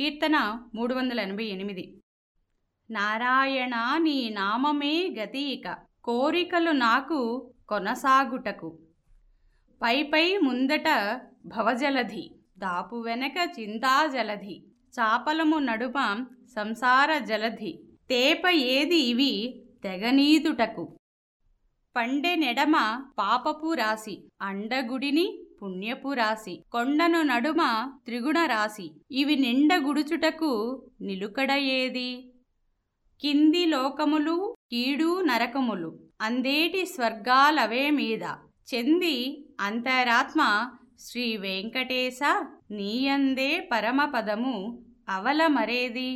కీర్తన మూడు వందల ఎనభై ఎనిమిది. నారాయణ నీ నామమే గతీక కోరికలు నాకు కొనసాగుటకు. పైపై ముందట భవజలధి దాపు వెనక చింతాజలధి చాపలము నడుమ సంసార జలధి తేప ఏది ఇవి తెగనీదుటకు పండె నెడమ పాపపు రాశి అండగుడిని పుణ్యపు రాశి కొండను నడుమ త్రిగుణ రాశి. ఇవి నిండగుడుచుటకు నిలుకడ ఏది కింది లోకములు కీడు నరకములు అందేటి స్వర్గాలవే మీద. చెంది అంతరాత్మ శ్రీ వెంకటేశ నీయందే పరమపదము అవలమరేది?